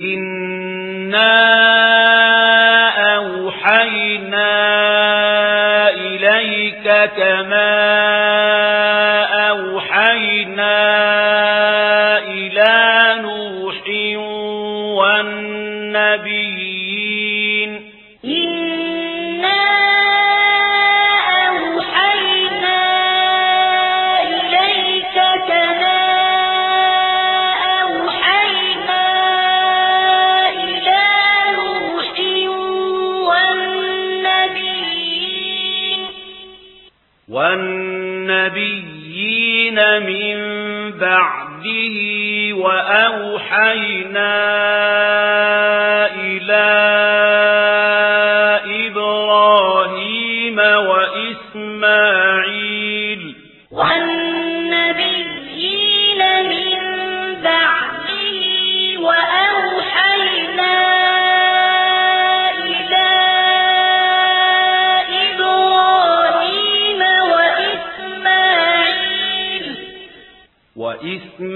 إنا أوحينا إليك كما أوحينا إلى نوح والنبي النبيين من بعده وأوحينا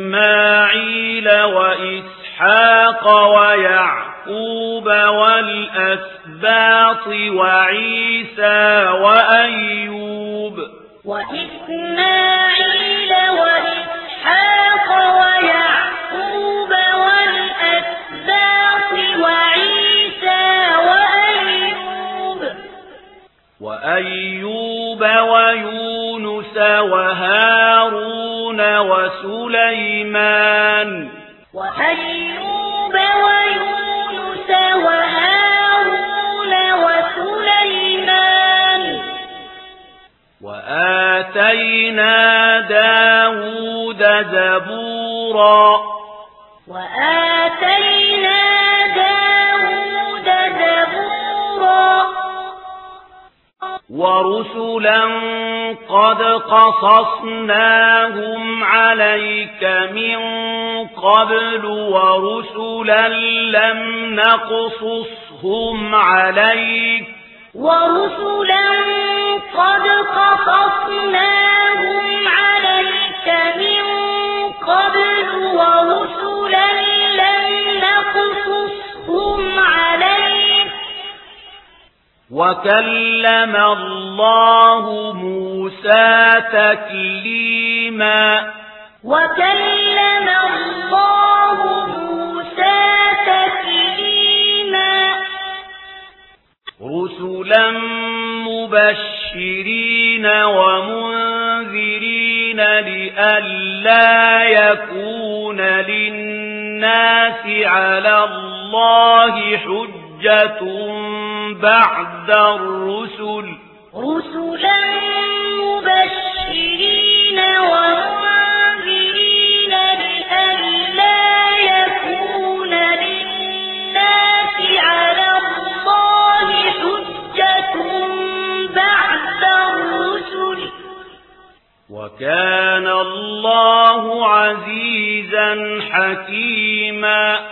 وإسماعيل وإسحاق ويعقوب والأسباط وعيسى وأيوب وإسماعيل وإسحاق ويعقوب والأسباط وعيسى وأيوب وأيوب ويوسف ويونس وهارون وسليمان وأيوب ويونس وهارون وسليمان وآتينا داود زبورا وآتينا ورسلا قد قصصناهم عليك من قبل ورسلا لم نقصصهم عليك ورسلا قد قصصناهم وَكَلَّمَ اللَّهُ مُوسَى تَكْلِيمًا وَكَلَّمَ اللَّهُ مُوسَى تَكْلِيمًا رُسُلًا مُبَشِّرِينَ وَمُنذِرِينَ لِئَلَّا يَكُونَ لِلنَّاسِ عَلَى اللَّهِ حُجَّةٌ حجة بعد الرسل. رسلا مبشرين ومنذرين لئلا يكون للناس على الله حجة بعد الرسل. وكان الله عزيزا حكيما.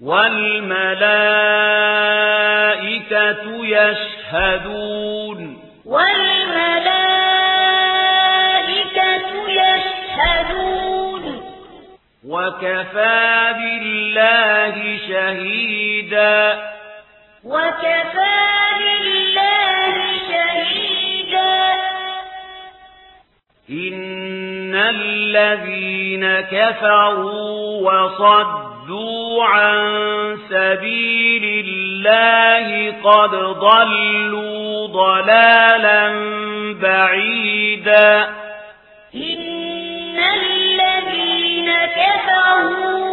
والملائكة يشهدون. والملائكة يشهدون. وكفى بالله شهيدا. وكفى بالله شهيدا. إن إِنَّ الَّذِينَ كَفَرُوا وَصَدُّوا عَن سَبِيلِ اللَّهِ قَدْ ضَلُّوا ضَلَالًا بَعِيدًا. إِنَّ الَّذِينَ كَفَرُوا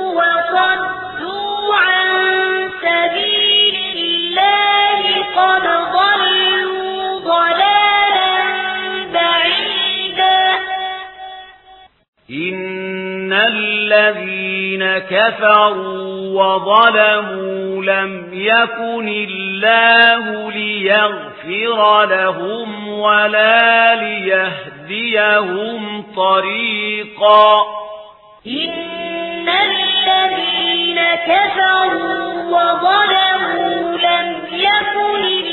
الذين كفروا وظلموا لم يكن الله ليغفر لهم ولا ليهديهم طريقا. إن الذين كفروا وظلموا لم يكن الله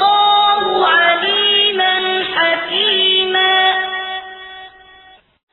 کو